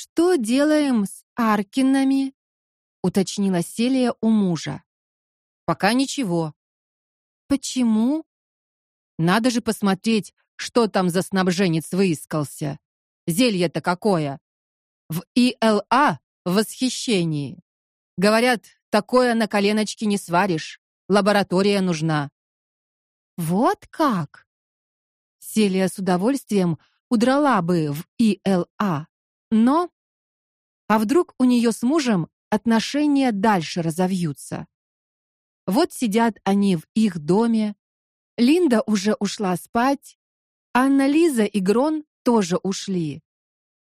Что делаем с Аркинами? уточнила Селия у мужа. Пока ничего. Почему? Надо же посмотреть, что там за снабженец выискался. Зелье-то какое? В ИЛА в восхищении. Говорят, такое на коленочке не сваришь. Лаборатория нужна. Вот как. Селия с удовольствием удрала бы в ИЛА. Но а вдруг у нее с мужем отношения дальше разовьются? Вот сидят они в их доме. Линда уже ушла спать, Анна Лиза и Грон тоже ушли.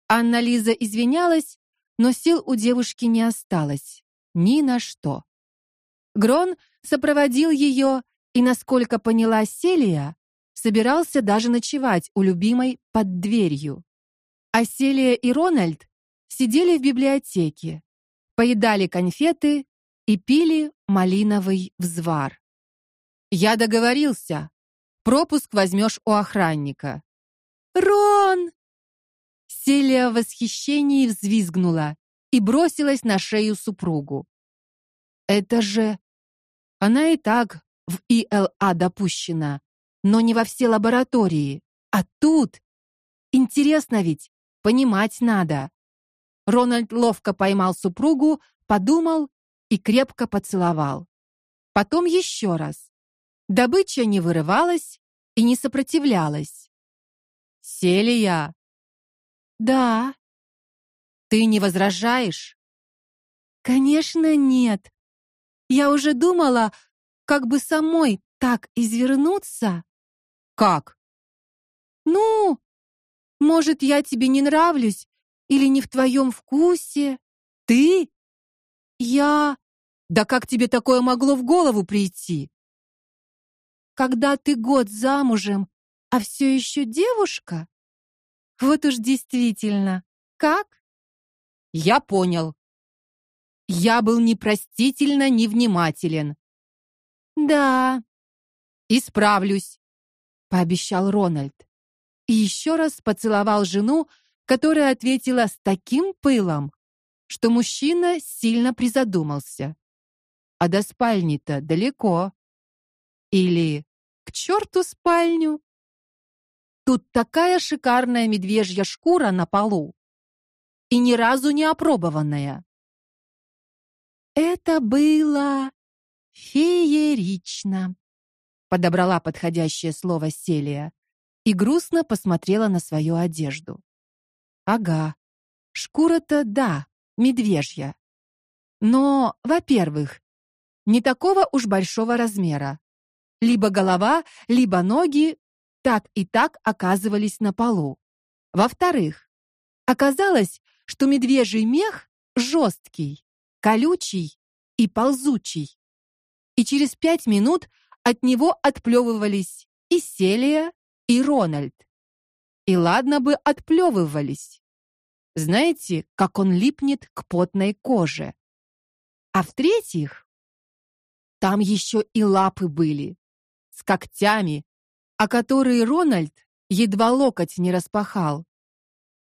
Анна Лиза извинялась, но сил у девушки не осталось ни на что. Грон сопроводил ее и, насколько поняла Селия, собирался даже ночевать у любимой под дверью. А и Рональд сидели в библиотеке, поедали конфеты и пили малиновый взвар. Я договорился. Пропуск возьмешь у охранника. Рон! Селия в восхищении взвизгнула и бросилась на шею супругу. Это же она и так в ИЛА допущена, но не во все лаборатории. А тут интересно ведь, понимать надо. Рональд ловко поймал супругу, подумал и крепко поцеловал. Потом еще раз. Добыча не вырывалась и не сопротивлялась. Селия. Да. Ты не возражаешь? Конечно, нет. Я уже думала, как бы самой так извернуться. Как? Ну, может, я тебе не нравлюсь или не в твоем вкусе? Ты? Я Да как тебе такое могло в голову прийти? Когда ты год замужем, а все еще девушка? Вот уж действительно. Как? Я понял. Я был непростительно невнимателен. Да, исправлюсь, пообещал Рональд. И еще раз поцеловал жену, которая ответила с таким пылом, что мужчина сильно призадумался. А до спальни-то далеко. Или к черту спальню. Тут такая шикарная медвежья шкура на полу. И ни разу не опробованная. Это было феерично. Подобрала подходящее слово Селия и грустно посмотрела на свою одежду. Ага. Шкура-то да, медвежья. Но, во-первых, не такого уж большого размера. Либо голова, либо ноги так и так оказывались на полу. Во-вторых, оказалось, что медвежий мех жесткий, колючий и ползучий. И через пять минут от него отплевывались и Селия, и Рональд. И ладно бы отплевывались. Знаете, как он липнет к потной коже. А в-третьих, там еще и лапы были с когтями, о которые Рональд едва локоть не распахал.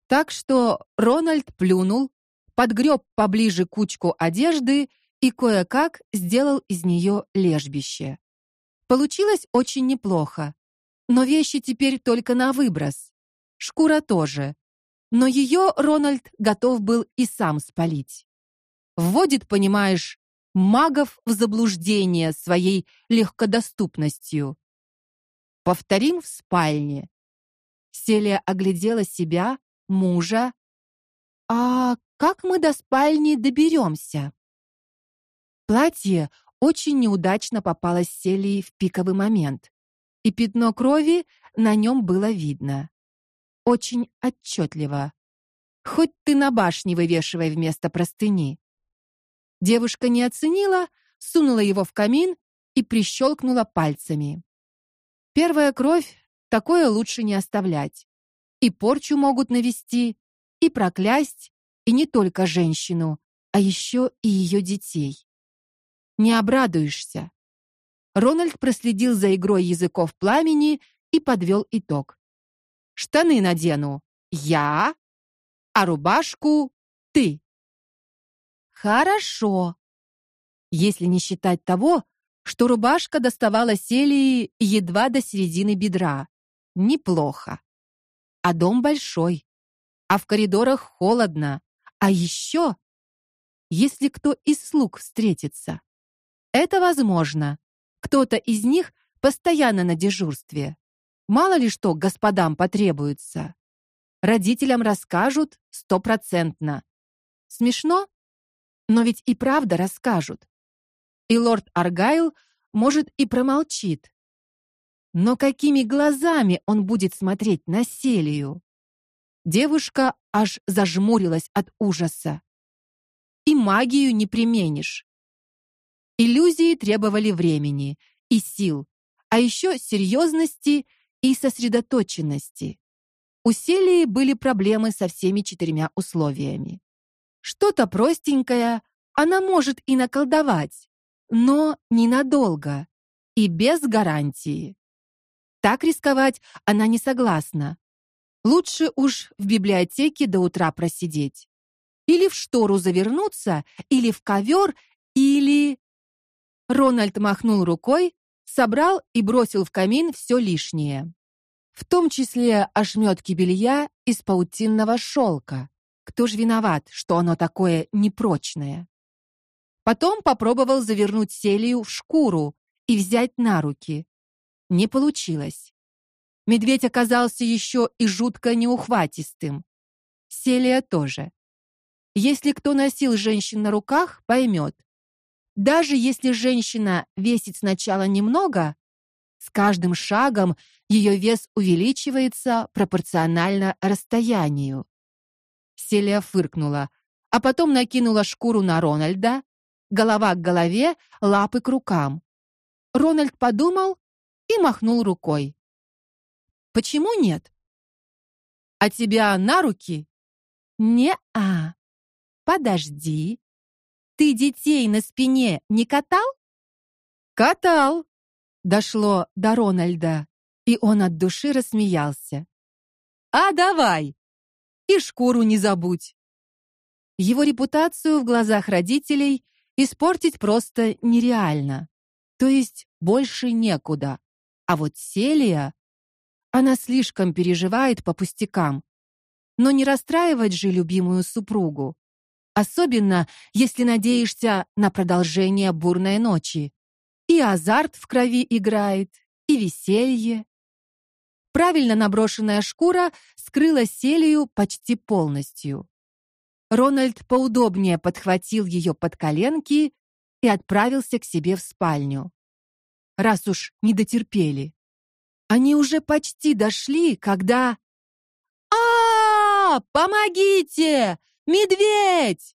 Так что Рональд плюнул, подгреб поближе кучку одежды и кое-как сделал из нее лежбище. Получилось очень неплохо. Но вещи теперь только на выброс. Шкура тоже но ее Рональд готов был и сам спалить. Вводит, понимаешь, магов в заблуждение своей легкодоступностью. Повторим в спальне. Селия оглядела себя, мужа. А как мы до спальни доберемся?» Платье очень неудачно попалось Селии в пиковый момент, и пятно крови на нем было видно очень отчетливо. Хоть ты на башне вывешивай вместо простыни. Девушка не оценила, сунула его в камин и прищелкнула пальцами. Первая кровь такое лучше не оставлять. И порчу могут навести, и проклясть, и не только женщину, а еще и ее детей. Не обрадуешься. Рональд проследил за игрой языков пламени и подвел итог. Штаны надену я, а рубашку ты. Хорошо. Если не считать того, что рубашка доставала Селии едва до середины бедра. Неплохо. А дом большой, а в коридорах холодно. А еще, если кто из слуг встретится, это возможно. Кто-то из них постоянно на дежурстве. Мало ли что господам потребуется. Родителям расскажут стопроцентно. Смешно? Но ведь и правда расскажут. И лорд Аргайл, может, и промолчит. Но какими глазами он будет смотреть на Селию? Девушка аж зажмурилась от ужаса. И магию не применишь. Иллюзии требовали времени и сил, а еще серьезности и сосредоточенности. У Селии были проблемы со всеми четырьмя условиями. Что-то простенькое она может и наколдовать, но ненадолго и без гарантии. Так рисковать она не согласна. Лучше уж в библиотеке до утра просидеть. Или в штору завернуться, или в ковер, или Рональд махнул рукой, собрал и бросил в камин все лишнее, в том числе ошметки белья из паутинного шелка. Кто ж виноват, что оно такое непрочное? Потом попробовал завернуть Селию в шкуру и взять на руки. Не получилось. Медведь оказался еще и жутко неухватистым. Селия тоже. Если кто носил женщин на руках, поймет. Даже если женщина весит сначала немного, с каждым шагом ее вес увеличивается пропорционально расстоянию. Селия фыркнула, а потом накинула шкуру на Рональда, голова к голове, лапы к рукам. Рональд подумал и махнул рукой. Почему нет? А тебя на руки? Не-а. Подожди. Ты детей на спине не катал? Катал. Дошло до Рональда, и он от души рассмеялся. А давай. И шкуру не забудь. Его репутацию в глазах родителей испортить просто нереально. То есть больше некуда. А вот Селия, она слишком переживает по пустякам. Но не расстраивать же любимую супругу, особенно если надеешься на продолжение бурной ночи. И азарт в крови играет, и веселье. Правильно наброшенная шкура скрыла Селию почти полностью. Рональд поудобнее подхватил ее под коленки и отправился к себе в спальню. Раз уж не дотерпели. Они уже почти дошли, когда А! Помогите! Медведь!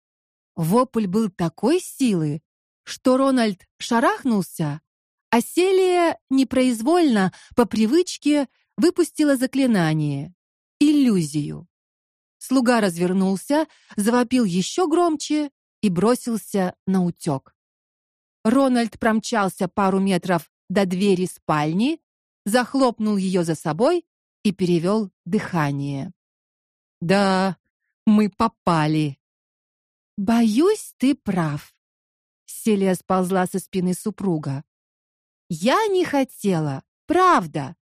Вопль был такой силы, что Рональд шарахнулся, а Селия непроизвольно по привычке выпустила заклинание иллюзию. Слуга развернулся, завопил еще громче и бросился на утек. Рональд промчался пару метров до двери спальни, захлопнул ее за собой и перевел дыхание. Да, мы попали. Боюсь, ты прав. Селия сползла со спины супруга. Я не хотела, правда.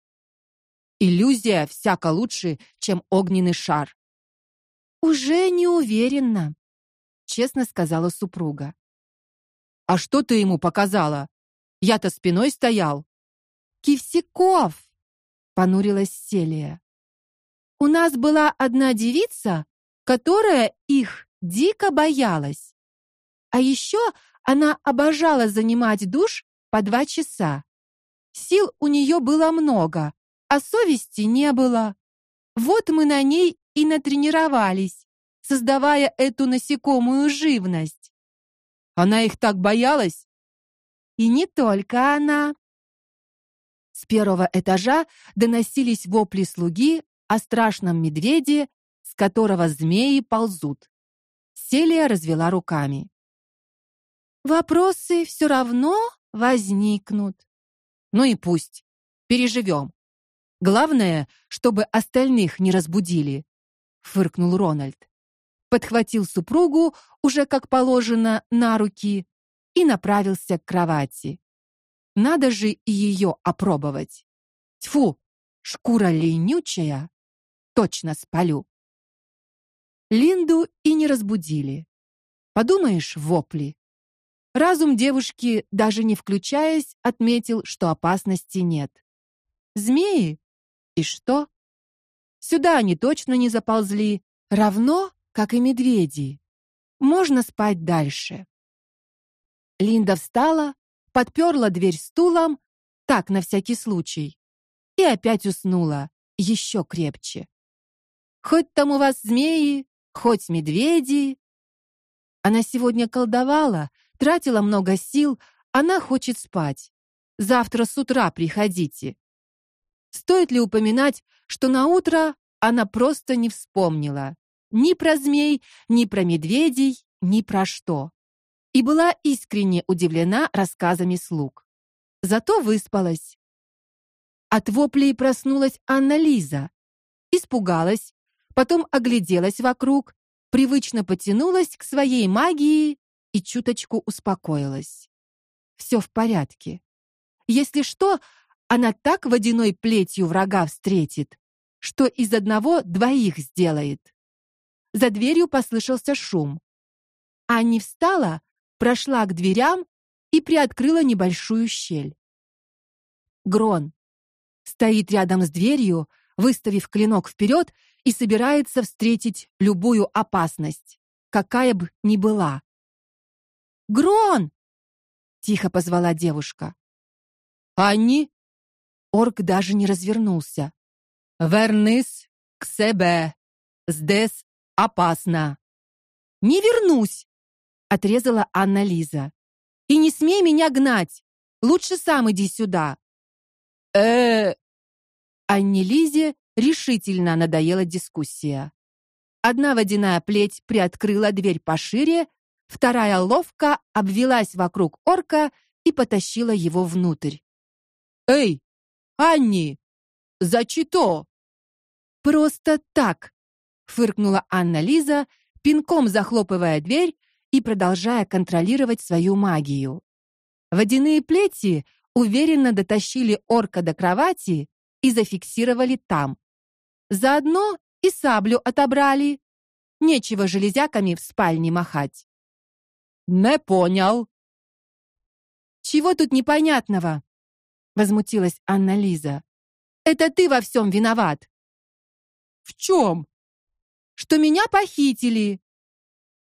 Иллюзия всяко лучше, чем огненный шар. Уже не уверена, честно сказала супруга. А что ты ему показала? Я-то спиной стоял. Кивсяков, понурилась Селия. У нас была одна девица, которая их дико боялась. А еще она обожала занимать душ по два часа. Сил у нее было много, а совести не было. Вот мы на ней и натренировались, создавая эту насекомую живность. Она их так боялась? И не только она. С первого этажа доносились вопли слуги о страшном медведе, с которого змеи ползут. Селия развела руками. Вопросы все равно возникнут. Ну и пусть. Переживем. Главное, чтобы остальных не разбудили, фыркнул Рональд. подхватил супругу уже как положено на руки и направился к кровати. Надо же и ее опробовать. Тьфу, шкура ленючая. Точно спалю. Линду и не разбудили. Подумаешь, вопли. Разум девушки, даже не включаясь, отметил, что опасности нет. Змеи? И что? Сюда они точно не заползли, равно как и медведи. Можно спать дальше. Линда встала, подперла дверь стулом, так на всякий случай, и опять уснула, еще крепче. Хоть там у вас змеи, хоть медведи. Она сегодня колдовала, тратила много сил, она хочет спать. Завтра с утра приходите. Стоит ли упоминать, что на утро она просто не вспомнила ни про змей, ни про медведей, ни про что. И была искренне удивлена рассказами слуг. Зато выспалась. От воплей проснулась Анна Лиза. Испугалась, потом огляделась вокруг, привычно потянулась к своей магии и чуточку успокоилась. Все в порядке. Если что, она так водяной плетью врага встретит, что из одного двоих сделает. За дверью послышался шум. Анни встала, прошла к дверям и приоткрыла небольшую щель. Грон стоит рядом с дверью, выставив клинок вперед и собирается встретить любую опасность, какая бы ни была. Грон! тихо позвала девушка. Анни Орк даже не развернулся. Вернись к себе. Здесь опасно. Не вернусь, отрезала Анна Лиза. И не смей меня гнать. Лучше сам иди сюда. Э, Анне Лизе решительно надоела дискуссия. Одна водяная плеть приоткрыла дверь пошире, вторая ловко обвилась вокруг орка и потащила его внутрь. Эй, Анни, за чито? Просто так, фыркнула Анна Лиза, пинком захлопывая дверь и продолжая контролировать свою магию. Водяные плети уверенно дотащили орка до кровати и зафиксировали там. Заодно и саблю отобрали. Нечего железяками в спальне махать. Не понял. Чего тут непонятного? возмутилась Анна Лиза. Это ты во всем виноват. В чем? Что меня похитили.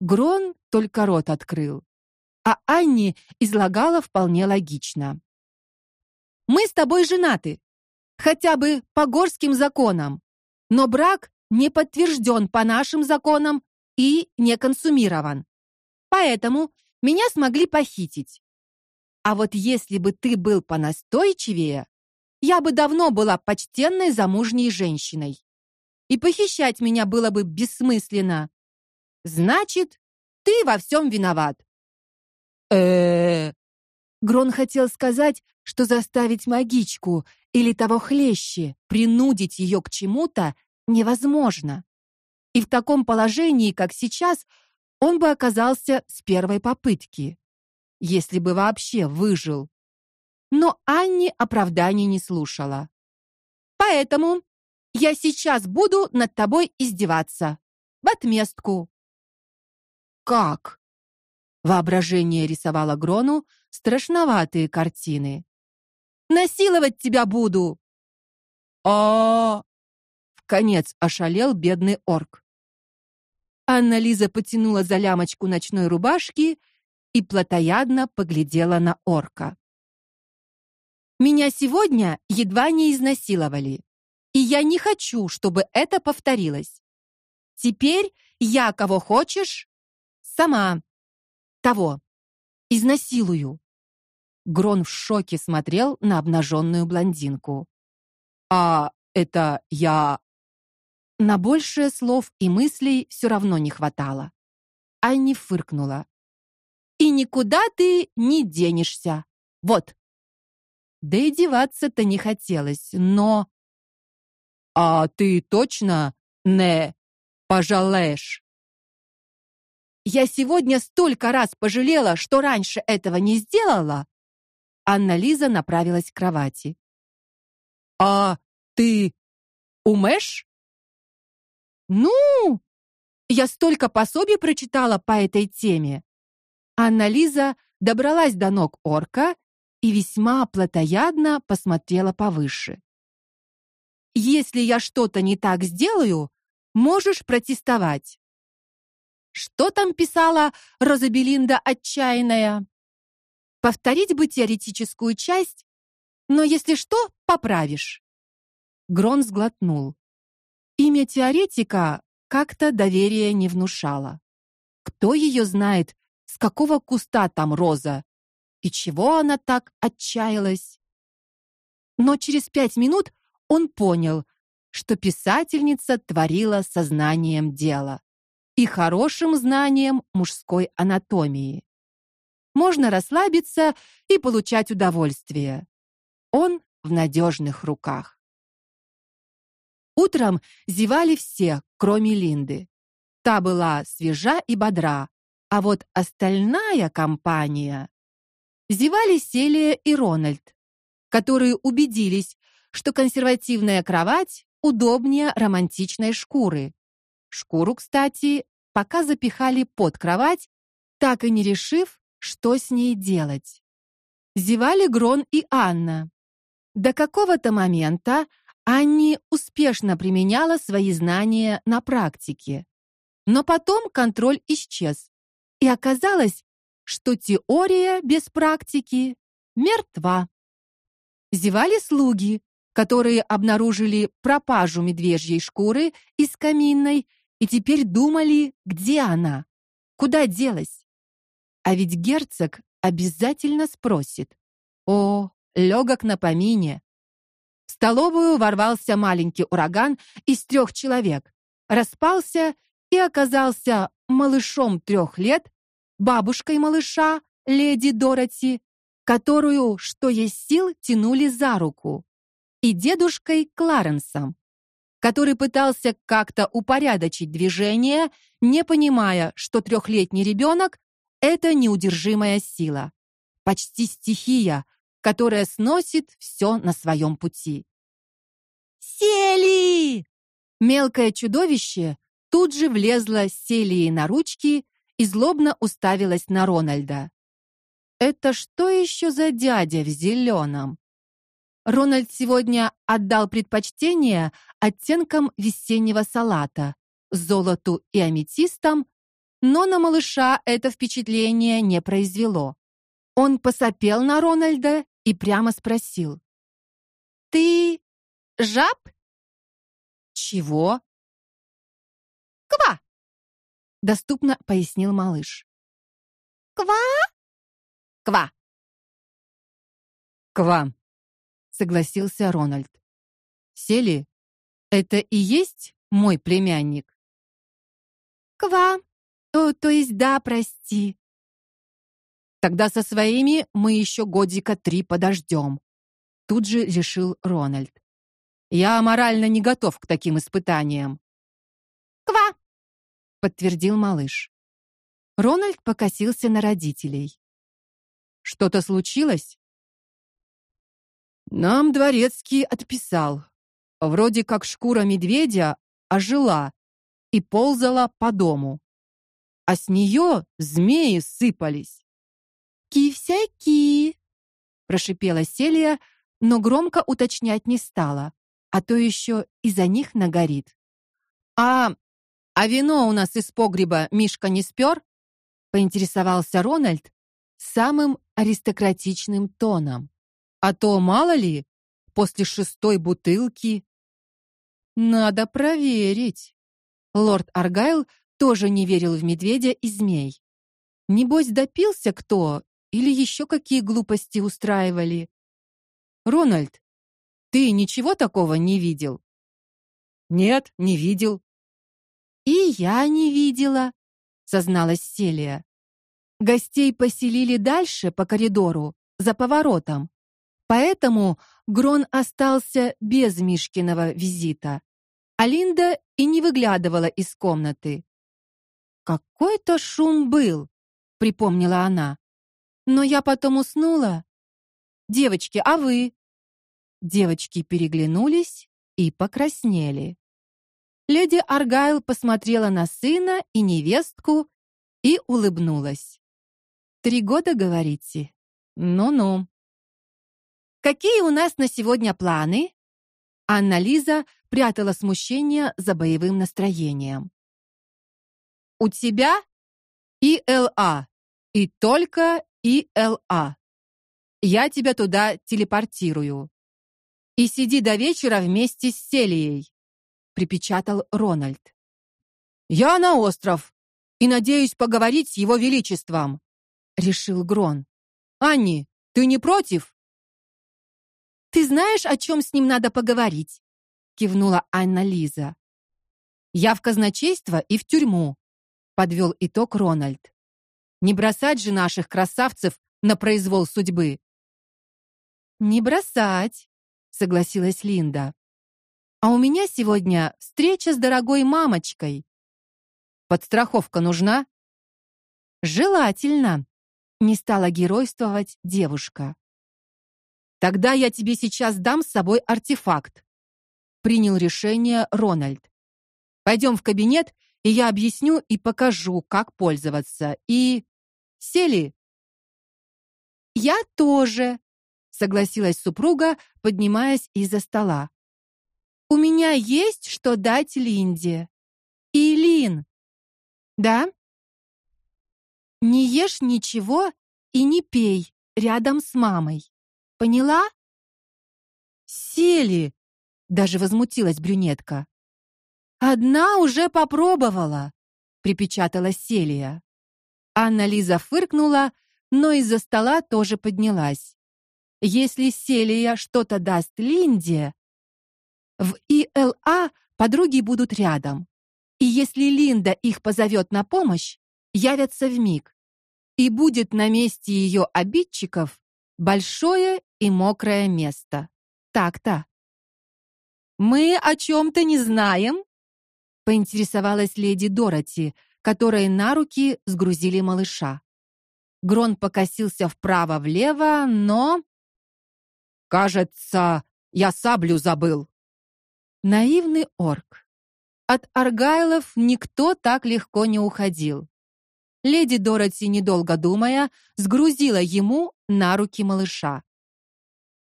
Грон только рот открыл, а Анни излагала вполне логично. Мы с тобой женаты, хотя бы по горским законам, но брак не подтвержден по нашим законам и не консумирован. Поэтому меня смогли похитить. А вот если бы ты был понастойчивее, я бы давно была почтенной замужней женщиной. И похищать меня было бы бессмысленно. Значит, ты во всем виноват. Э, Грон хотел сказать, что заставить магичку или того хлеще принудить ее к чему-то невозможно. И в таком положении, как сейчас, он бы оказался с первой попытки если бы вообще выжил. Но Анни оправданий не слушала. Поэтому я сейчас буду над тобой издеваться. В отместку. Как? Воображение рисовало Грону страшноватые картины. Насиловать тебя буду. А, в конец ошалел бедный орк. Анна Лиза потянула за лямочку ночной рубашки и плотоядно поглядела на орка. Меня сегодня едва не изнасиловали, и я не хочу, чтобы это повторилось. Теперь я кого хочешь сама того изнасилую. Грон в шоке смотрел на обнаженную блондинку. А это я на большее слов и мыслей все равно не хватало. Анни фыркнула и никуда ты не денешься. Вот. Да и деваться-то не хотелось, но А ты точно не пожалеешь? я сегодня столько раз пожалела, что раньше этого не сделала. Анна Лиза направилась к кровати. А ты умеешь? Ну, я столько пособий прочитала по этой теме. Анна Лиза добралась до ног орка и весьма плотоядно посмотрела повыше. Если я что-то не так сделаю, можешь протестовать. Что там писала Розабелинда отчаянная? Повторить бы теоретическую часть, но если что, поправишь. Грон сглотнул. Имя теоретика как-то доверия не внушало. Кто ее знает, с какого куста там роза? И чего она так отчаялась? Но через пять минут он понял, что писательница творила сознанием дела и хорошим знанием мужской анатомии. Можно расслабиться и получать удовольствие. Он в надежных руках. Утром зевали все, кроме Линды. Та была свежа и бодра, а вот остальная компания зевали Селия и Рональд, которые убедились, что консервативная кровать удобнее романтичной шкуры. Шкуру, кстати, пока запихали под кровать, так и не решив, что с ней делать. Зевали Грон и Анна. До какого-то момента Анни успешно применяла свои знания на практике. Но потом контроль исчез, и оказалось, что теория без практики мертва. Зевали слуги, которые обнаружили пропажу медвежьей шкуры из каминной и теперь думали, где она, куда делась. А ведь герцог обязательно спросит. О, легок на помине. В столовую ворвался маленький ураган из трех человек, распался и оказался малышом трех лет, бабушкой малыша, леди Дороти, которую, что есть сил, тянули за руку и дедушкой Кларенсом, который пытался как-то упорядочить движение, не понимая, что трехлетний ребенок — это неудержимая сила, почти стихия, которая сносит все на своем пути. Сели! Мелкое чудовище тут же влезло Селии на ручки и злобно уставилась на Рональда. Это что еще за дядя в зеленом? Рональд сегодня отдал предпочтение оттенкам весеннего салата, золоту и аметистам, но на малыша это впечатление не произвело. Он посопел на Рональда и прямо спросил: "Ты жаб?" "Чего?" "Ква", доступно пояснил малыш. "Ква?" "Ква". "Ква", согласился Рональд. Сели, это и есть мой племянник. Ква. О, то есть да, прости. Тогда со своими мы еще годика три подождем. Тут же решил Рональд. Я морально не готов к таким испытаниям. Ква, подтвердил малыш. Рональд покосился на родителей. Что-то случилось? Нам дворецкий отписал. Вроде как шкура медведя ожила и ползала по дому. А с нее змеи сыпались. «Ки-всяки!» — прошипела Селия, но громко уточнять не стала, а то еще из-за них нагорит. «А, а вино у нас из погреба Мишка не спер?» — поинтересовался Рональд самым аристократичным тоном. А то мало ли, после шестой бутылки надо проверить. Лорд Аргайл тоже не верил в медведя и змей. Небось допился кто или еще какие глупости устраивали. Рональд, ты ничего такого не видел? Нет, не видел. И я не видела, созналась Селия. Гостей поселили дальше по коридору, за поворотом. Поэтому Грон остался без Мишкиного визита. А Линда и не выглядывала из комнаты. Какой-то шум был, припомнила она. Но я потом уснула. Девочки, а вы? Девочки переглянулись и покраснели. Леди Аргайл посмотрела на сына и невестку и улыбнулась. Три года, говорите? Ну-ну. Какие у нас на сегодня планы? Анна Лиза прятала смущение за боевым настроением. У тебя ИЛА и только ИЛА. Я тебя туда телепортирую. И сиди до вечера вместе с Селией, припечатал Рональд. Я на остров и надеюсь поговорить с его величеством, решил Грон. Анни, ты не против? Ты знаешь, о чем с ним надо поговорить? кивнула Анна Лиза. Я в казначейство и в тюрьму, подвел итог Рональд. Не бросать же наших красавцев на произвол судьбы. Не бросать, согласилась Линда. А у меня сегодня встреча с дорогой мамочкой. Подстраховка нужна? Желательно, не стала геройствовать девушка. Тогда я тебе сейчас дам с собой артефакт. Принял решение Рональд. Пойдем в кабинет, и я объясню и покажу, как пользоваться. И сели. Я тоже, согласилась супруга, поднимаясь из-за стола. У меня есть что дать Линде. И Лин. Да? Не ешь ничего и не пей рядом с мамой. Поняла? Сели, даже возмутилась брюнетка. Одна уже попробовала, припечатала Селия. Анна Лиза фыркнула, но из-за стола тоже поднялась. Если Селия что-то даст Линде, в ИЛА подруги будут рядом. И если Линда их позовет на помощь, явятся в миг. И будет на месте ее обидчиков большое и мокрое место. Так-то. Мы о чем то не знаем? Поинтересовалась леди Дороти, которой на руки сгрузили малыша. Грон покосился вправо-влево, но Кажется, я саблю забыл. Наивный орк. От Аргайлов никто так легко не уходил. Леди Дороти, недолго думая, сгрузила ему на руки малыша.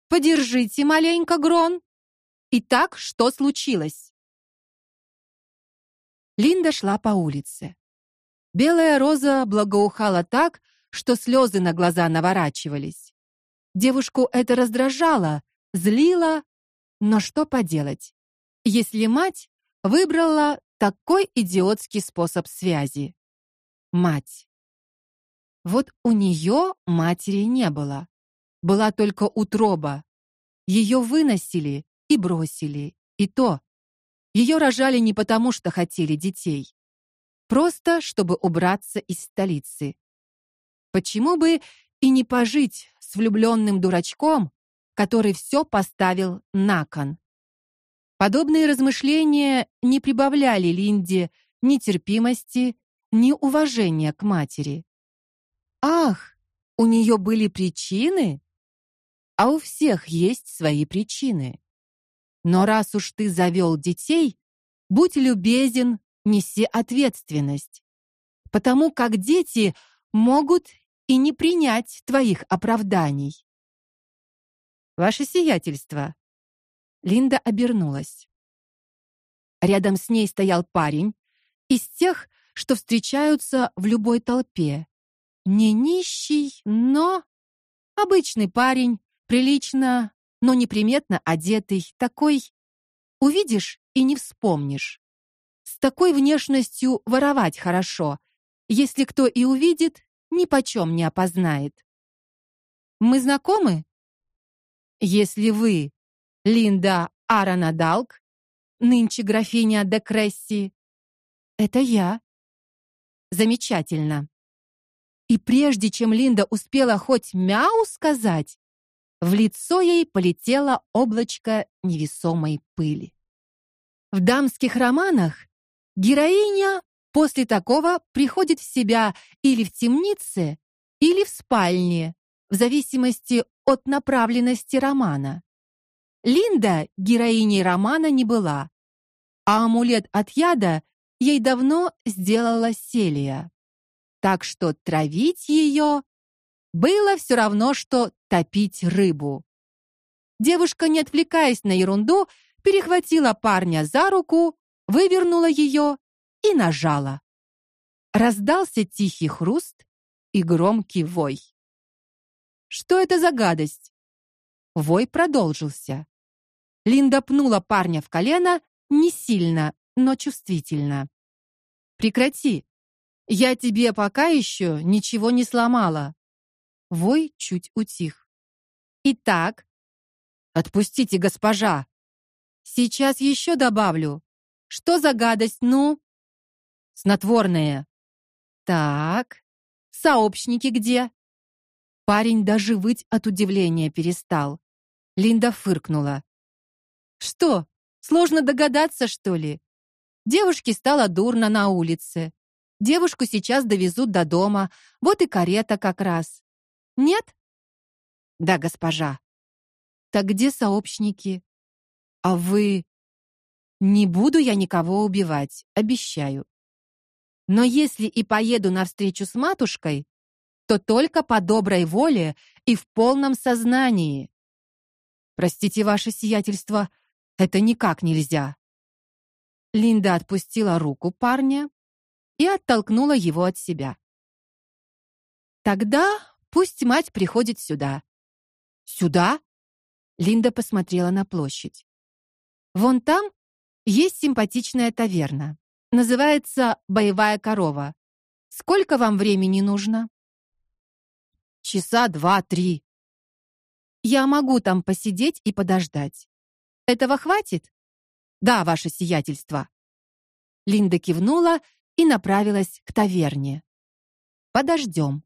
Подержите маленько, Грон. Итак, что случилось? Линда шла по улице. Белая роза благоухала так, что слезы на глаза наворачивались. Девушку это раздражало, злило, но что поделать? Если мать выбрала такой идиотский способ связи. Мать. Вот у нее матери не было была только утроба. Ее выносили и бросили, и то. Ее рожали не потому, что хотели детей, просто чтобы убраться из столицы. Почему бы и не пожить с влюбленным дурачком, который все поставил на кон? Подобные размышления не прибавляли Линде ни терпимости, ни уважения к матери. Ах, у нее были причины, а у всех есть свои причины. Но раз уж ты завел детей, будь любезен, неси ответственность. Потому как дети могут и не принять твоих оправданий. Ваше сиятельство. Линда обернулась. Рядом с ней стоял парень из тех, что встречаются в любой толпе. Не нищий, но обычный парень прилично, но неприметно одетый, такой увидишь и не вспомнишь. С такой внешностью воровать хорошо. Если кто и увидит, ни почем не опознает. Мы знакомы? Если вы Линда Аранадалк, нынче графиня де Кресси, это я. Замечательно. И прежде чем Линда успела хоть мяу сказать, в лицо ей полетело облачко невесомой пыли. В дамских романах героиня После такого приходит в себя или в темнице, или в спальне, в зависимости от направленности романа. Линда героиней романа не была, а амулет от яда ей давно сделала Селия. Так что травить ее было все равно что топить рыбу. Девушка, не отвлекаясь на ерунду, перехватила парня за руку, вывернула ее и нажала. Раздался тихий хруст и громкий вой. Что это за гадость? Вой продолжился. Линда пнула парня в колено не сильно, но чувствительно. Прекрати. Я тебе пока еще ничего не сломала. Вой чуть утих. Итак, отпустите, госпожа. Сейчас еще добавлю. Что за гадость, ну? Снотворное. Так. Сообщники где? Парень даже выть от удивления перестал. Линда фыркнула. Что? Сложно догадаться, что ли? Девушке стало дурно на улице. Девушку сейчас довезут до дома. Вот и карета как раз. Нет? Да, госпожа. Так где сообщники? А вы Не буду я никого убивать, обещаю. Но если и поеду на встречу с матушкой, то только по доброй воле и в полном сознании. Простите, ваше сиятельство, это никак нельзя. Линда отпустила руку парня и оттолкнула его от себя. Тогда пусть мать приходит сюда. Сюда? Линда посмотрела на площадь. Вон там есть симпатичная таверна. Называется Боевая корова. Сколько вам времени нужно? Часа два-три. Я могу там посидеть и подождать. Этого хватит? Да, ваше сиятельство. Линда кивнула и направилась к таверне. Подождем.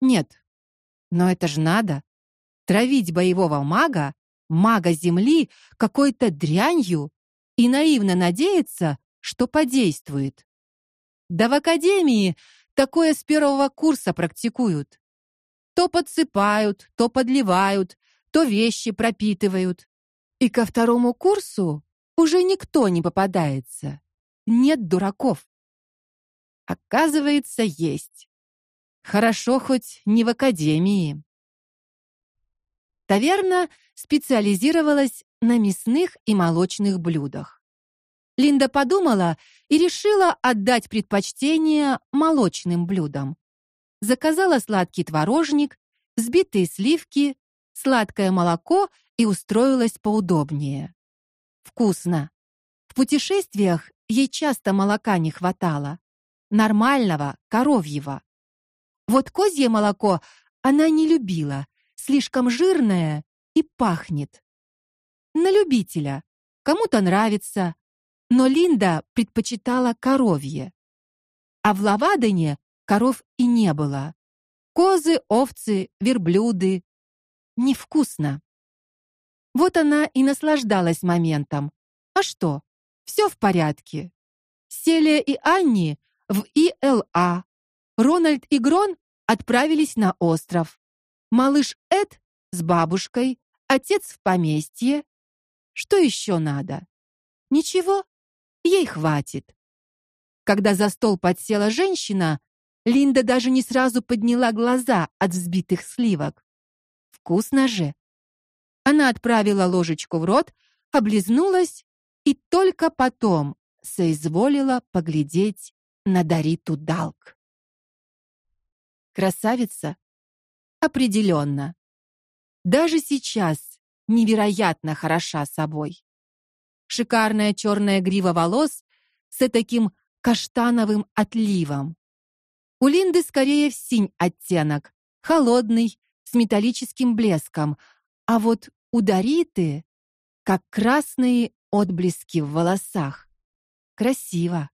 Нет. Но это ж надо травить боевого мага, мага земли какой-то дрянью и наивно надеяться, что подействует. Да в академии такое с первого курса практикуют. То подсыпают, то подливают, то вещи пропитывают. И ко второму курсу уже никто не попадается. Нет дураков. Оказывается, есть. Хорошо хоть не в академии. Таверна специализировалась на мясных и молочных блюдах. Линда подумала и решила отдать предпочтение молочным блюдам. Заказала сладкий творожник, взбитые сливки, сладкое молоко и устроилась поудобнее. Вкусно. В путешествиях ей часто молока не хватало, нормального, коровьего. Вот козье молоко она не любила, слишком жирное и пахнет. На любителя. Кому-то нравится, но Линда предпочитала коровье. А в Лавадоне коров и не было. Козы, овцы, верблюды. Невкусно. Вот она и наслаждалась моментом. А что? Все в порядке. Селия и Анни в ИЛА. Рональд и Грон отправились на остров. Малыш Эд с бабушкой, отец в поместье. Что еще надо? Ничего, ей хватит. Когда за стол подсела женщина, Линда даже не сразу подняла глаза от взбитых сливок. Вкусно же. Она отправила ложечку в рот, облизнулась и только потом соизволила поглядеть на Дариту Далк. Красавица определенно. Даже сейчас невероятно хороша собой. Шикарная черная грива волос с таким каштановым отливом. У Линды скорее в синь оттенок, холодный, с металлическим блеском, а вот у Дариты как красные отблески в волосах. Красиво.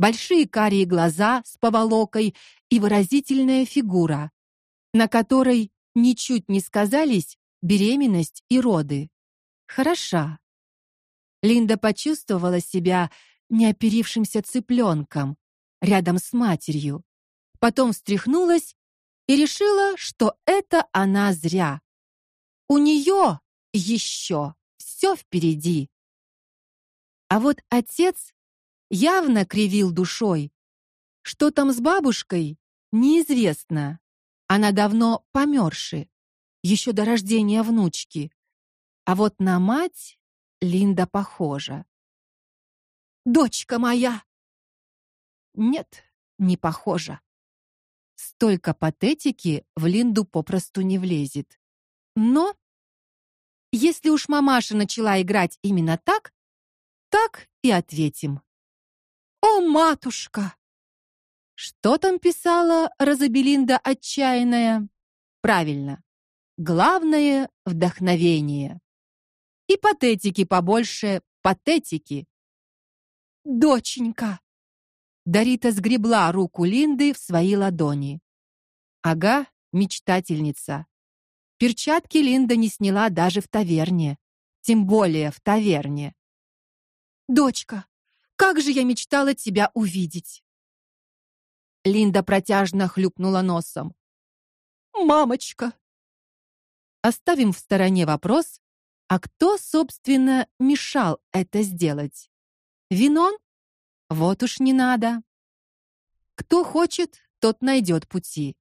Большие карие глаза с поволокой и выразительная фигура, на которой ничуть не сказались беременность и роды. Хороша. Линда почувствовала себя неоперившимся цыпленком, рядом с матерью. Потом встряхнулась и решила, что это она зря. У нее еще все впереди. А вот отец явно кривил душой. Что там с бабушкой, неизвестно. Она давно померши, еще до рождения внучки. А вот на мать Линда похожа. Дочка моя. Нет, не похожа. Столько патетики в Линду попросту не влезет. Но если уж мамаша начала играть именно так, так и ответим. О, матушка. Что там писала Розабелинда отчаянная? Правильно. Главное вдохновение. И патетики побольше, патетики. Доченька. Дарита сгребла руку Линды в свои ладони. Ага, мечтательница. Перчатки Линда не сняла даже в таверне, тем более в таверне. Дочка, как же я мечтала тебя увидеть. Линда протяжно хлюпнула носом. Мамочка. Оставим в стороне вопрос, а кто, собственно, мешал это сделать? Винон? Вот уж не надо. Кто хочет, тот найдет пути.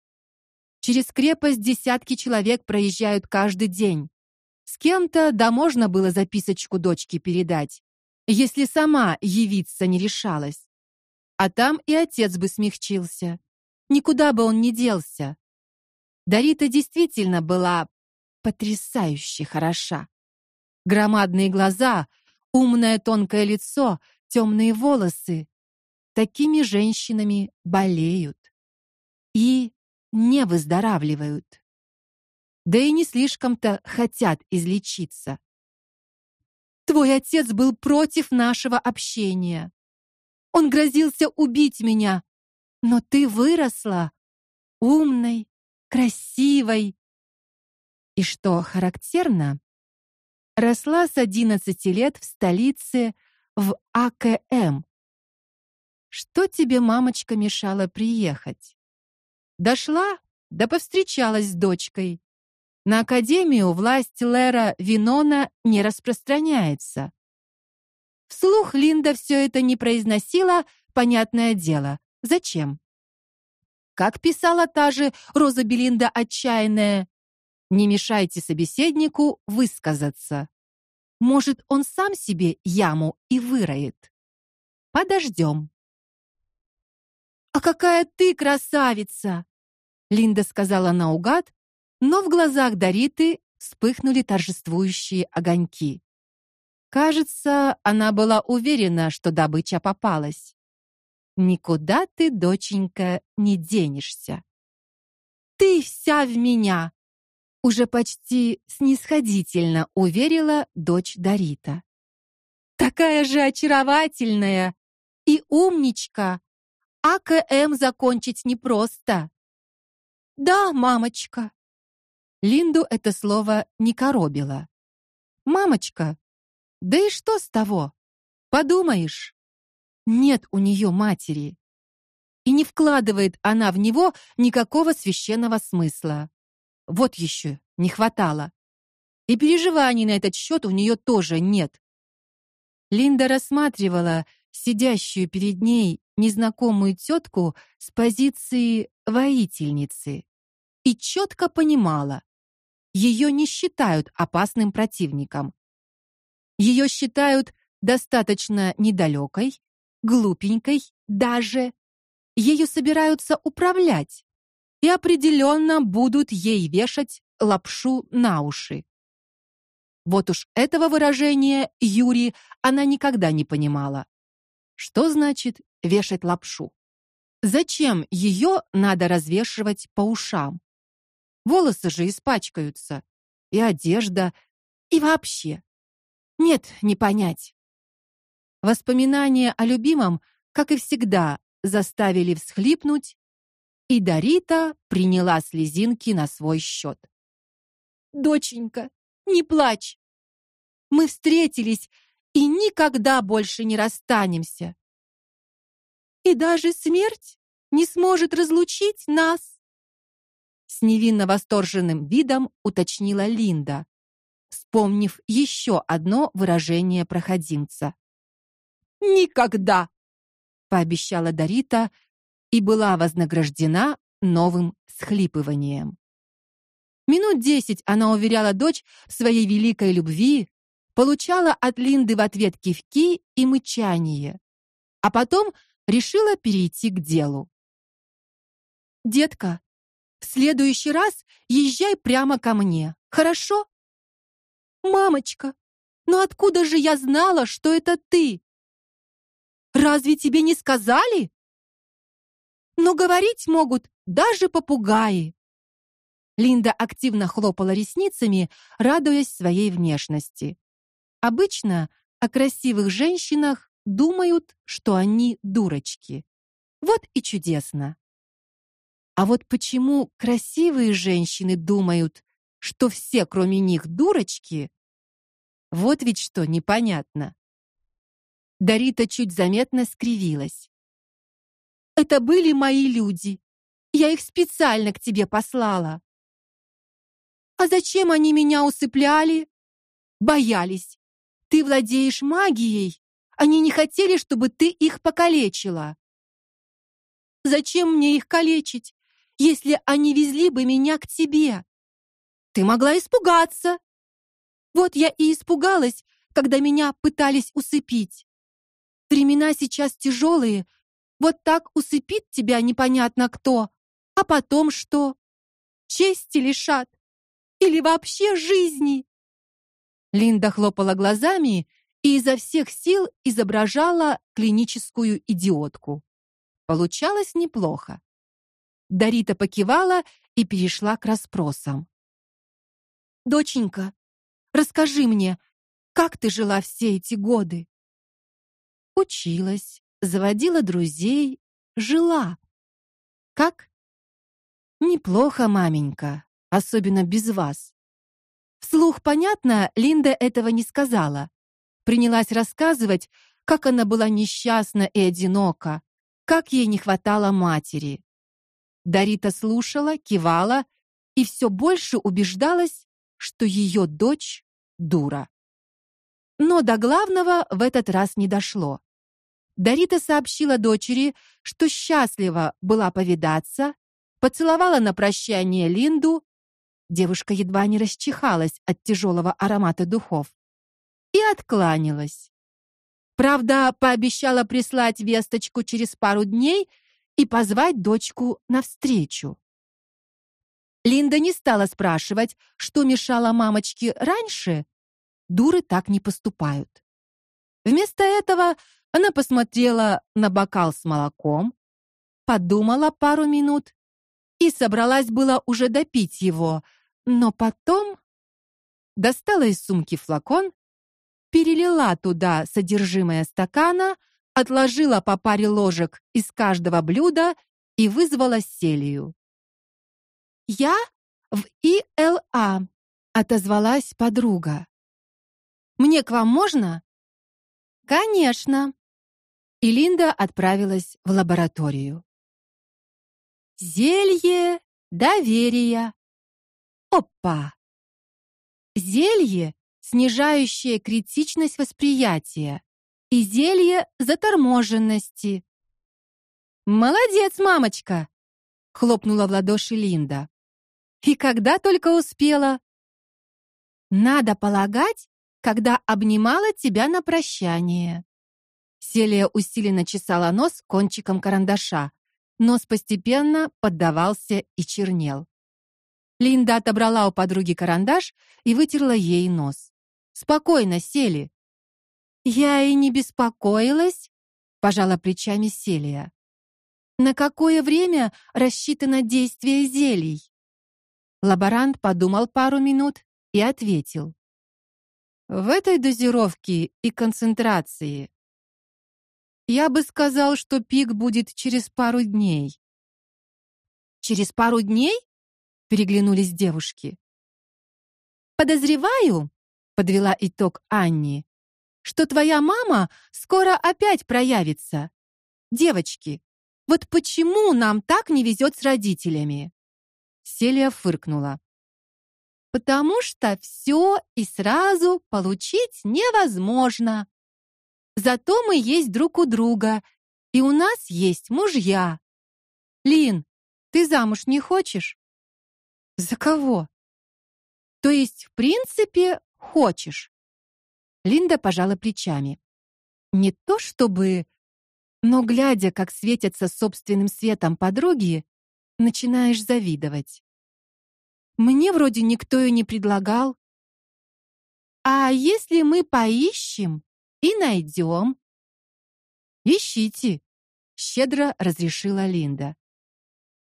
Через крепость десятки человек проезжают каждый день. С кем-то да можно было записочку дочке передать, если сама явиться не решалась. А там и отец бы смягчился. Никуда бы он не делся. Дарита действительно была потрясающе хороша. Громадные глаза, умное тонкое лицо, темные волосы. Такими женщинами болеют. И не выздоравливают. Да и не слишком-то хотят излечиться. Твой отец был против нашего общения. Он грозился убить меня. Но ты выросла умной, красивой. И что характерно, росла с 11 лет в столице в АКМ. Что тебе, мамочка, мешало приехать? Дошла, да повстречалась с дочкой. На академию власть Лера Винона не распространяется. Вслух Линда все это не произносила, понятное дело. Зачем? Как писала та же Роза Белинда отчаянная, не мешайте собеседнику высказаться. Может, он сам себе яму и выроет. Подождем. А какая ты красавица, Линда сказала наугад, но в глазах Дариты вспыхнули торжествующие огоньки. Кажется, она была уверена, что добыча попалась. Никуда ты, доченька, не денешься. Ты вся в меня, уже почти снисходительно уверила дочь Дарита. Такая же очаровательная и умничка. АКМ закончить непросто. Да, мамочка. Линду это слово не коробило. Мамочка. Да и что с того? Подумаешь, нет у нее матери. И не вкладывает она в него никакого священного смысла. Вот еще не хватало. И переживаний на этот счет у нее тоже нет. Линда рассматривала сидящую перед ней незнакомую тетку с позиции воительницы и четко понимала, ее не считают опасным противником. Ее считают достаточно недалекой, глупенькой, даже ею собираются управлять и определенно будут ей вешать лапшу на уши. Вот уж этого выражения Юри она никогда не понимала. Что значит вешать лапшу? Зачем ее надо развешивать по ушам? Волосы же испачкаются, и одежда, и вообще. Нет, не понять. Воспоминания о любимом, как и всегда, заставили всхлипнуть, и Дарита приняла слезинки на свой счет. Доченька, не плачь. Мы встретились и никогда больше не расстанемся. И даже смерть не сможет разлучить нас. С невинно восторженным видом уточнила Линда, вспомнив еще одно выражение проходимца. Никогда, пообещала Дарита и была вознаграждена новым схлипыванием. Минут десять она уверяла дочь в своей великой любви, получала от Линды в ответ кивки и мычание, а потом решила перейти к делу. Детка, в следующий раз езжай прямо ко мне. Хорошо? Мамочка, но откуда же я знала, что это ты? Разве тебе не сказали? Но говорить могут даже попугаи. Линда активно хлопала ресницами, радуясь своей внешности. Обычно о красивых женщинах думают, что они дурочки. Вот и чудесно. А вот почему красивые женщины думают, что все, кроме них, дурочки? Вот ведь что непонятно. Дарита чуть заметно скривилась. Это были мои люди. Я их специально к тебе послала. А зачем они меня усыпляли? Боялись. Ты владеешь магией. Они не хотели, чтобы ты их покалечила. Зачем мне их калечить? Если они везли бы меня к тебе? Ты могла испугаться. Вот я и испугалась, когда меня пытались усыпить. Времена сейчас тяжелые. Вот так усыпит тебя непонятно кто. А потом что? Чести лишат или вообще жизни? Линда хлопала глазами и изо всех сил изображала клиническую идиотку. Получалось неплохо. Дарита покивала и перешла к расспросам. Доченька, расскажи мне, как ты жила все эти годы? Училась, заводила друзей, жила. Как? Неплохо, маменька, особенно без вас. Вслух понятно, Линда этого не сказала. Принялась рассказывать, как она была несчастна и одинока, как ей не хватало матери. Дарита слушала, кивала и все больше убеждалась, что ее дочь дура. Но до главного в этот раз не дошло. Дарита сообщила дочери, что счастлива была повидаться, поцеловала на прощание Линду. Девушка едва не расчихалась от тяжелого аромата духов и откланялась. Правда, пообещала прислать весточку через пару дней и позвать дочку навстречу. Линда не стала спрашивать, что мешало мамочке раньше. Дуры так не поступают. Вместо этого она посмотрела на бокал с молоком, подумала пару минут и собралась было уже допить его, но потом достала из сумки флакон, перелила туда содержимое стакана, отложила по паре ложек из каждого блюда и вызвала Селию. "Я в ИЛА", отозвалась подруга. "Мне к вам можно?" "Конечно." И Линда отправилась в лабораторию. Зелье доверия. Опа. Зелье, снижающее критичность восприятия и зелье заторможенности. Молодец, мамочка, хлопнула в ладоши Линда. И когда только успела. Надо полагать, когда обнимала тебя на прощание. Селия усиленно чесала нос кончиком карандаша. Нос постепенно поддавался и чернел. Линда отобрала у подруги карандаш и вытерла ей нос. Спокойно, Сели. Я и не беспокоилась, пожала плечами Селия. На какое время рассчитано действие зелий? Лаборант подумал пару минут и ответил: В этой дозировке и концентрации я бы сказал, что пик будет через пару дней. Через пару дней? переглянулись девушки. Подозреваю, подвела итог Анни, что твоя мама скоро опять проявится. Девочки, вот почему нам так не везет с родителями? Селия фыркнула. Потому что все и сразу получить невозможно. Зато мы есть друг у друга, и у нас есть мужья. Лин, ты замуж не хочешь? За кого? То есть, в принципе, хочешь. Линда пожала плечами. Не то чтобы, но глядя, как светятся собственным светом подруги, начинаешь завидовать. Мне вроде никто и не предлагал. А если мы поищем и найдем?» Ищите, щедро разрешила Линда.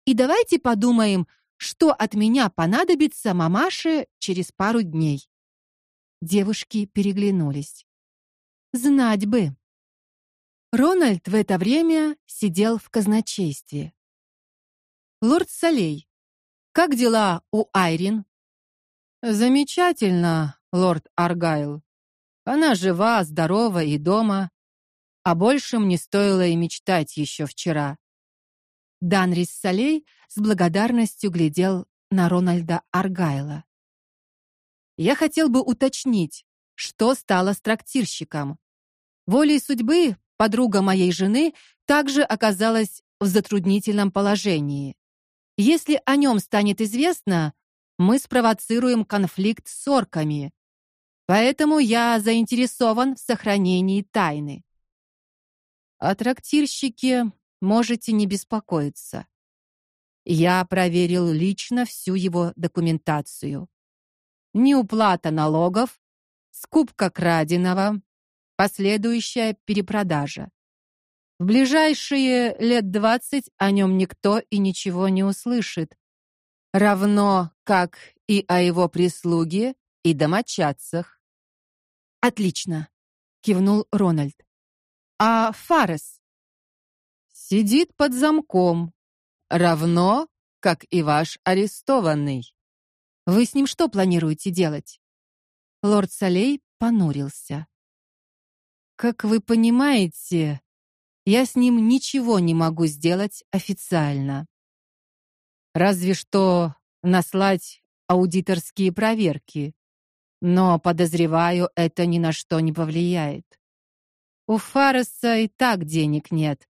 И давайте подумаем, что от меня понадобится мамаше через пару дней. Девушки переглянулись. Знать бы. Рональд в это время сидел в казначействе. Лорд Салей, как дела у Айрин? Замечательно, лорд Аргайл. Она жива, здорова и дома. А большем не стоило и мечтать еще вчера. Данрис Салей с благодарностью глядел на Рональда Аргайла. Я хотел бы уточнить, что стало с трактирщиком. Волей судьбы подруга моей жены также оказалась в затруднительном положении. Если о нем станет известно, мы спровоцируем конфликт с орками. Поэтому я заинтересован в сохранении тайны. О трактирщике можете не беспокоиться. Я проверил лично всю его документацию. Неуплата налогов, скупка краденого, последующая перепродажа. В ближайшие лет двадцать о нем никто и ничего не услышит, равно как и о его прислуге и домочадцах. Отлично, кивнул Рональд. А Фарес сидит под замком, равно как и ваш арестованный. Вы с ним что планируете делать? Лорд Салей понурился. Как вы понимаете, я с ним ничего не могу сделать официально. Разве что наслать аудиторские проверки. Но подозреваю, это ни на что не повлияет. У Фареса и так денег нет.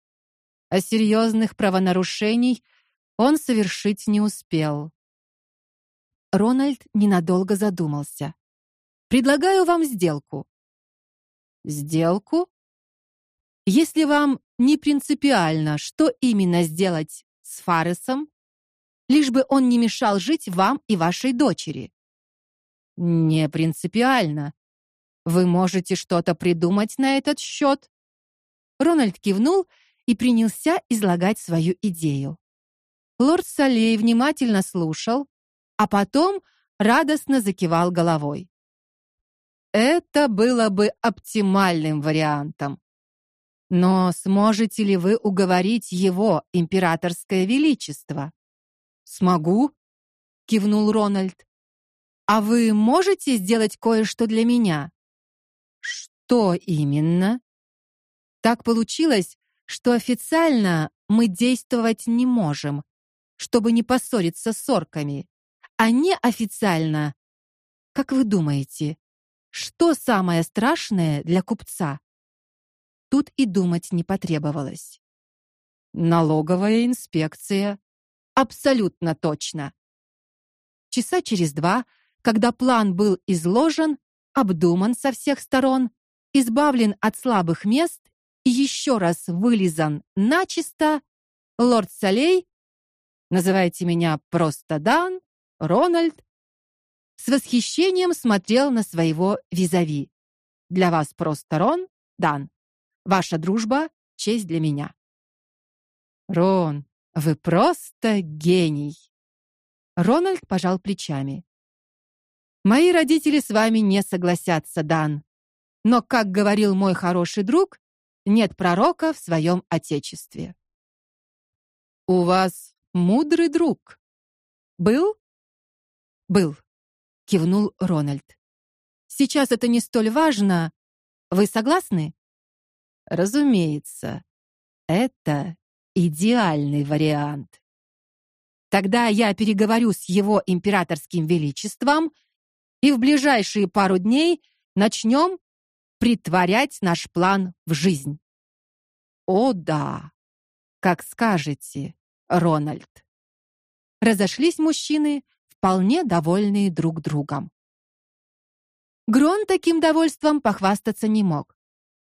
А серьезных правонарушений он совершить не успел. Рональд ненадолго задумался. Предлагаю вам сделку. Сделку? Если вам не принципиально, что именно сделать с Фаресом, лишь бы он не мешал жить вам и вашей дочери. Не принципиально. Вы можете что-то придумать на этот счет?» Рональд кивнул и принялся излагать свою идею. Лорд Салей внимательно слушал, а потом радостно закивал головой. Это было бы оптимальным вариантом. Но сможете ли вы уговорить его императорское величество? Смогу, кивнул Рональд. А вы можете сделать кое-что для меня? Что именно? Так получилось, что официально мы действовать не можем, чтобы не поссориться с орками, а неофициально. Как вы думаете, что самое страшное для купца? Тут и думать не потребовалось. Налоговая инспекция. Абсолютно точно. Часа через два, когда план был изложен, обдуман со всех сторон, избавлен от слабых мест и еще раз вылизан начисто, лорд Салей, называйте меня просто Дан, Рональд, с восхищением смотрел на своего визави. Для вас просто Рон, Дан. Ваша дружба честь для меня. Рон, вы просто гений. Рональд пожал плечами. Мои родители с вами не согласятся, Дан. Но, как говорил мой хороший друг, нет пророка в своем отечестве. У вас мудрый друг. Был? Был, кивнул Рональд. Сейчас это не столь важно. Вы согласны? Разумеется. Это идеальный вариант. Тогда я переговорю с его императорским величеством, и в ближайшие пару дней начнем притворять наш план в жизнь. О да. Как скажете, Рональд. Разошлись мужчины, вполне довольные друг другом. Грон таким довольством похвастаться не мог.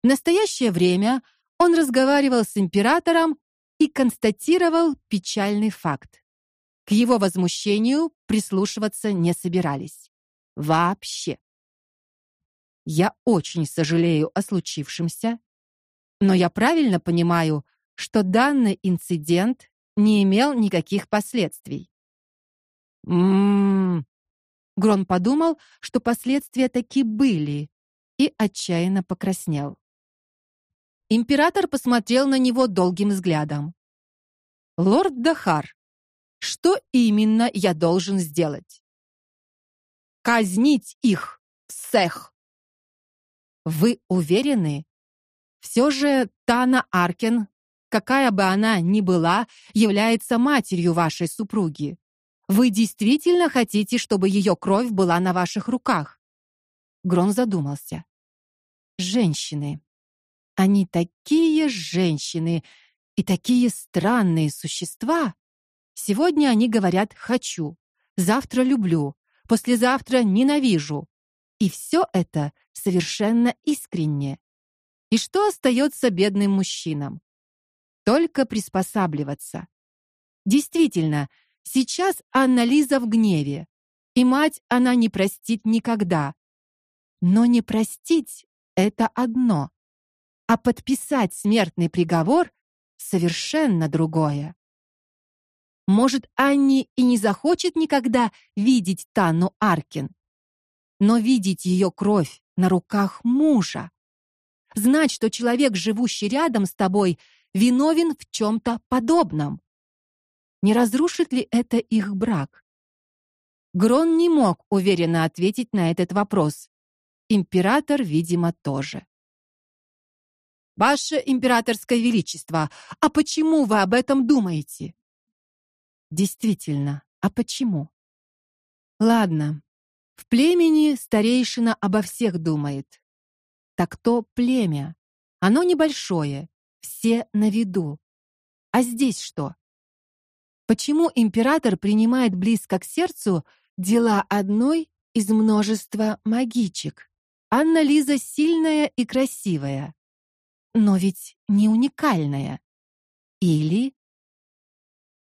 В настоящее время он разговаривал с императором и констатировал печальный факт. К его возмущению прислушиваться не собирались. Вообще. Я очень сожалею о случившемся, но я правильно понимаю, что данный инцидент не имел никаких последствий. Мм. Грон подумал, что последствия таки были, и отчаянно покраснел. Император посмотрел на него долгим взглядом. Лорд Дахар, что именно я должен сделать? Казнить их всех. Вы уверены? Все же Тана Аркен, какая бы она ни была, является матерью вашей супруги. Вы действительно хотите, чтобы ее кровь была на ваших руках? Грон задумался. Женщины. Они такие женщины и такие странные существа. Сегодня они говорят хочу, завтра люблю, послезавтра ненавижу. И все это совершенно искренне. И что остается бедным мужчинам? Только приспосабливаться. Действительно, Сейчас Анна Лиза в гневе, и мать она не простит никогда. Но не простить это одно, а подписать смертный приговор совершенно другое. Может, Анни и не захочет никогда видеть Танну Аркин, но видеть ее кровь на руках мужа, знать, что человек, живущий рядом с тобой, виновен в чем то подобном. Не разрушит ли это их брак? Грон не мог уверенно ответить на этот вопрос. Император, видимо, тоже. Ваше императорское величество, а почему вы об этом думаете? Действительно, а почему? Ладно. В племени старейшина обо всех думает. Так то племя. Оно небольшое, все на виду. А здесь что? Почему император принимает близко к сердцу дела одной из множества магичек? Анна Лиза сильная и красивая, но ведь не уникальная. Или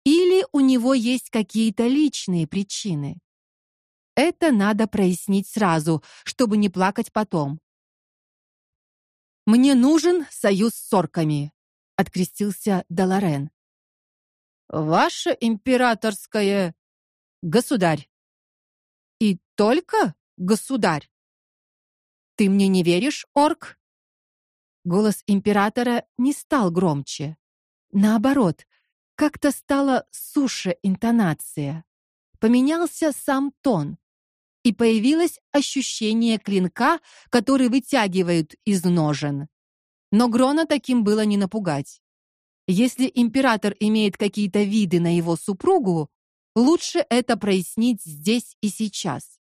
или у него есть какие-то личные причины. Это надо прояснить сразу, чтобы не плакать потом. Мне нужен союз с сорками, открестился Даларен. Ваше императорское государь. И только государь. Ты мне не веришь, орк? Голос императора не стал громче. Наоборот, как-то стала суше интонация. Поменялся сам тон, и появилось ощущение клинка, который вытягивают из ножен. Но Грона таким было не напугать. Если император имеет какие-то виды на его супругу, лучше это прояснить здесь и сейчас.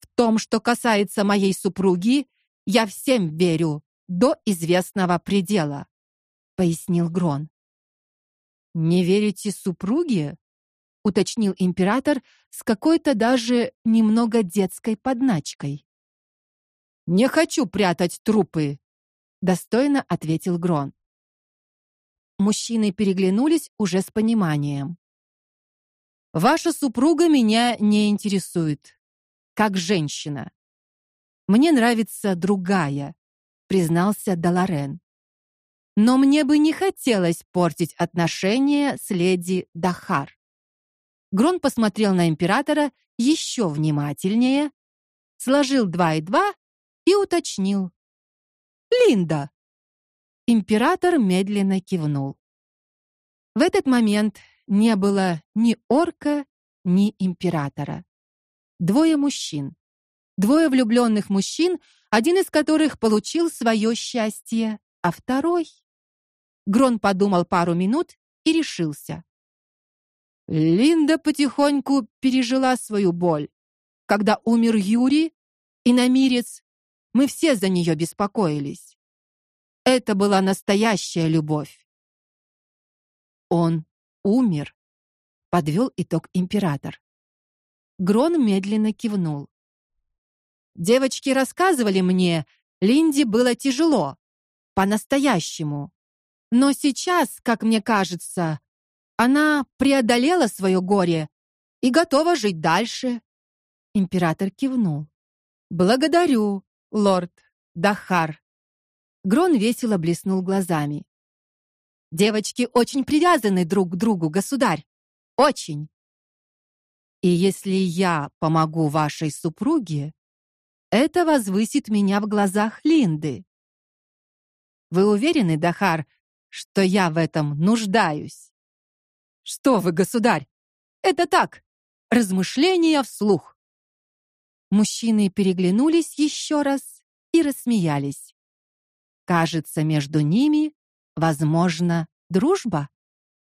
В том, что касается моей супруги, я всем верю до известного предела, пояснил Грон. Не верите супруге? уточнил император с какой-то даже немного детской подначкой. Не хочу прятать трупы, достойно ответил Грон. Мужчины переглянулись уже с пониманием. Ваша супруга меня не интересует, как женщина. Мне нравится другая, признался Даларен. Но мне бы не хотелось портить отношения с леди Дахар. Грон посмотрел на императора еще внимательнее, сложил два и два и уточнил: "Линда, Император медленно кивнул. В этот момент не было ни орка, ни императора. Двое мужчин. Двое влюбленных мужчин, один из которых получил свое счастье, а второй Грон подумал пару минут и решился. Линда потихоньку пережила свою боль. Когда умер Юрий и намирец, мы все за нее беспокоились. Это была настоящая любовь. Он умер, подвел итог император. Грон медленно кивнул. Девочки рассказывали мне, Линде было тяжело, по-настоящему. Но сейчас, как мне кажется, она преодолела свое горе и готова жить дальше. Император кивнул. Благодарю, лорд Дахар. Грон весело блеснул глазами. Девочки очень привязаны друг к другу, государь. Очень. И если я помогу вашей супруге, это возвысит меня в глазах Линды. Вы уверены, Дахар, что я в этом нуждаюсь? Что вы, государь? Это так, размышления вслух. Мужчины переглянулись еще раз и рассмеялись. Кажется, между ними возможна дружба.